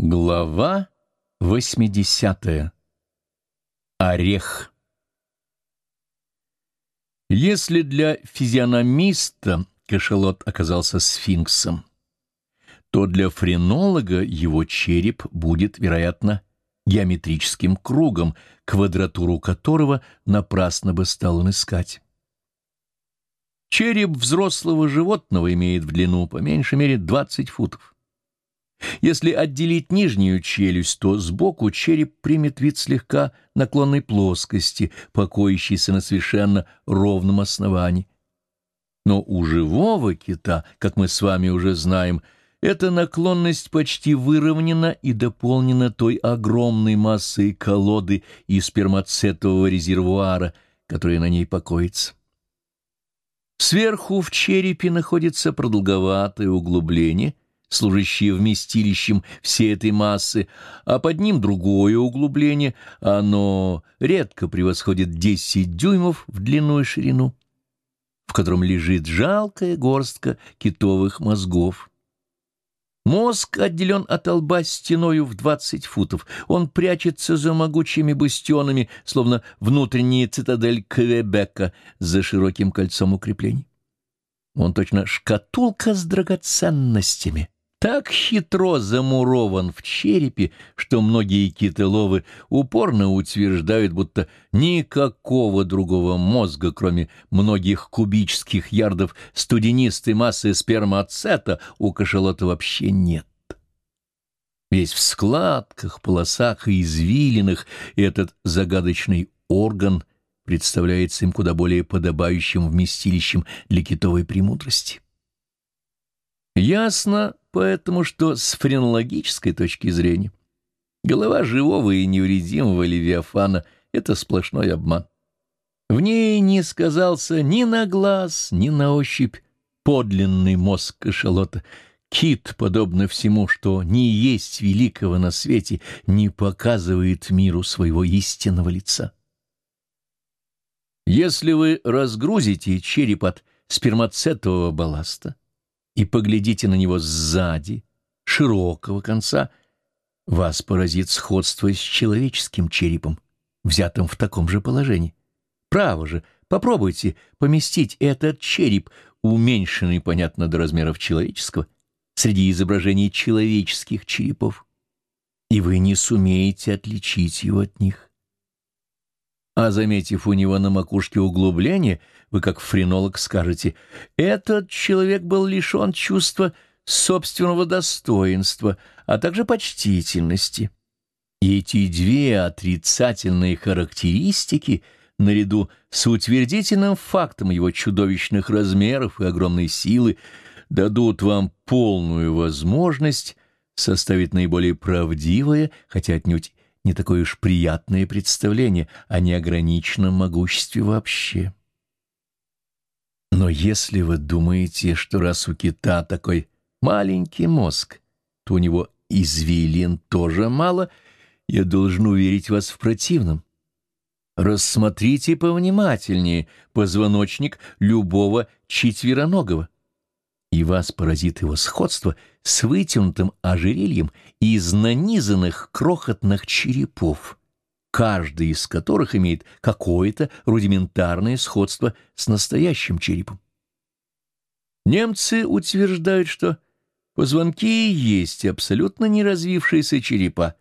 Глава 80. Орех. Если для физиономиста кашалот оказался сфинксом, то для френолога его череп будет, вероятно, геометрическим кругом, квадратуру которого напрасно бы стал он искать. Череп взрослого животного имеет в длину по меньшей мере 20 футов. Если отделить нижнюю челюсть, то сбоку череп примет вид слегка наклонной плоскости, покоящейся на совершенно ровном основании. Но у живого кита, как мы с вами уже знаем, эта наклонность почти выровнена и дополнена той огромной массой колоды и спермацетового резервуара, которая на ней покоится. Сверху в черепе находится продолговатое углубление — служащее вместилищем всей этой массы, а под ним другое углубление, оно редко превосходит 10 дюймов в длину и ширину, в котором лежит жалкая горстка китовых мозгов. Мозг отделен от лба стеною в 20 футов. Он прячется за могучими бастионами, словно внутренняя цитадель Квебека за широким кольцом укреплений. Он точно шкатулка с драгоценностями так хитро замурован в черепе, что многие китыловы упорно утверждают, будто никакого другого мозга, кроме многих кубических ярдов студенистой массы спермацета, у кашалота вообще нет. Весь в складках, полосах и извилинах этот загадочный орган представляется им куда более подобающим вместилищем для китовой премудрости. Ясно поэтому, что с френологической точки зрения голова живого и невредимого Левиафана — это сплошной обман. В ней не сказался ни на глаз, ни на ощупь подлинный мозг кашалота. Кит, подобно всему, что не есть великого на свете, не показывает миру своего истинного лица. Если вы разгрузите череп от спермацетового балласта, и поглядите на него сзади, широкого конца, вас поразит сходство с человеческим черепом, взятым в таком же положении. Право же, попробуйте поместить этот череп, уменьшенный, понятно, до размеров человеческого, среди изображений человеческих черепов, и вы не сумеете отличить его от них а, заметив у него на макушке углубление, вы, как френолог, скажете, «Этот человек был лишен чувства собственного достоинства, а также почтительности». Эти две отрицательные характеристики, наряду с утвердительным фактом его чудовищных размеров и огромной силы, дадут вам полную возможность составить наиболее правдивое, хотя отнюдь не такое уж приятное представление о неограниченном могуществе вообще. Но если вы думаете, что раз у кита такой маленький мозг, то у него извилин тоже мало, я должен уверить вас в противном. Рассмотрите повнимательнее позвоночник любого четвероногого и вас поразит его сходство с вытянутым ожерельем из нанизанных крохотных черепов, каждый из которых имеет какое-то рудиментарное сходство с настоящим черепом. Немцы утверждают, что позвонки есть абсолютно не развившиеся черепа,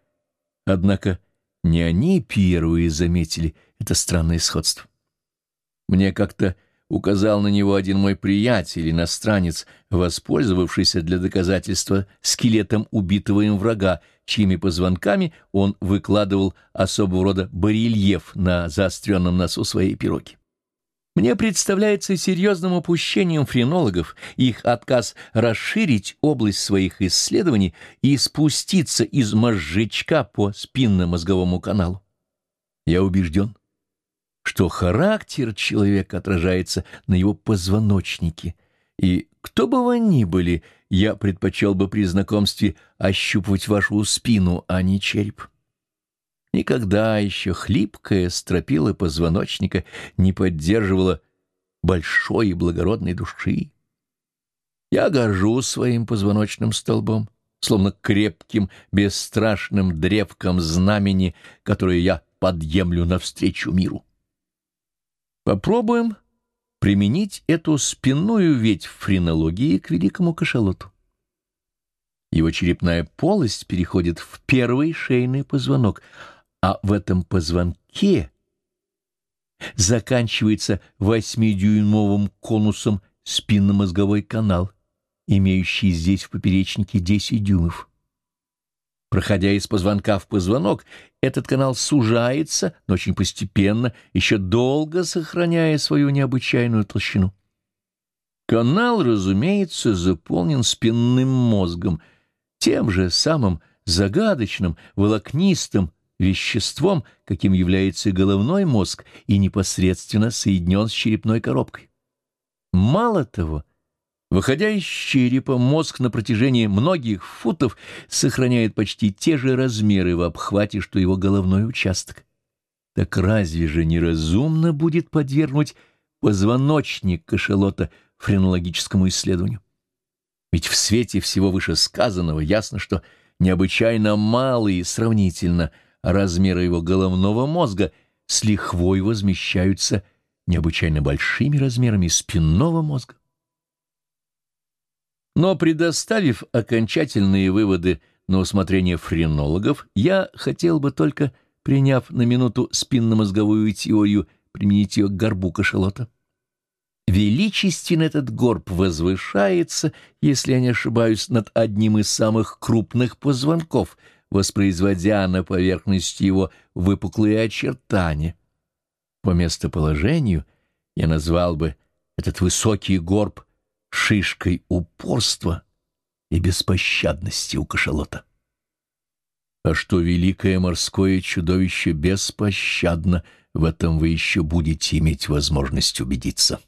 однако не они первые заметили это странное сходство. Мне как-то указал на него один мой приятель, иностранец, воспользовавшийся для доказательства скелетом убитого им врага, чьими позвонками он выкладывал особого рода барельеф на заостренном носу своей пироги. Мне представляется серьезным упущением френологов их отказ расширить область своих исследований и спуститься из мозжечка по спинно-мозговому каналу. Я убежден, что характер человека отражается на его позвоночнике, и кто бы вы ни были, я предпочел бы при знакомстве ощупывать вашу спину, а не череп. Никогда еще хлипкая стропила позвоночника не поддерживала большой и благородной души. Я горжусь своим позвоночным столбом, словно крепким, бесстрашным древком знамени, которое я подъемлю навстречу миру. Попробуем применить эту спинную ветвь френологии к великому кашалоту. Его черепная полость переходит в первый шейный позвонок, а в этом позвонке заканчивается восьмидюймовым конусом спинномозговой канал, имеющий здесь в поперечнике 10 дюймов. Проходя из позвонка в позвонок, этот канал сужается, но очень постепенно, еще долго сохраняя свою необычайную толщину. Канал, разумеется, заполнен спинным мозгом, тем же самым загадочным, волокнистым веществом, каким является головной мозг и непосредственно соединен с черепной коробкой. Мало того, Выходя из черепа, мозг на протяжении многих футов сохраняет почти те же размеры в обхвате, что его головной участок. Так разве же неразумно будет подвергнуть позвоночник кашалота френологическому исследованию? Ведь в свете всего вышесказанного ясно, что необычайно малые сравнительно размеры его головного мозга с лихвой возмещаются необычайно большими размерами спинного мозга. Но предоставив окончательные выводы на усмотрение френологов, я хотел бы только, приняв на минуту спинномозговую теорию, применить ее к горбу кашалота. Величествен этот горб возвышается, если я не ошибаюсь, над одним из самых крупных позвонков, воспроизводя на поверхности его выпуклые очертания. По местоположению я назвал бы этот высокий горб шишкой упорства и беспощадности у кашалота. А что великое морское чудовище беспощадно, в этом вы еще будете иметь возможность убедиться.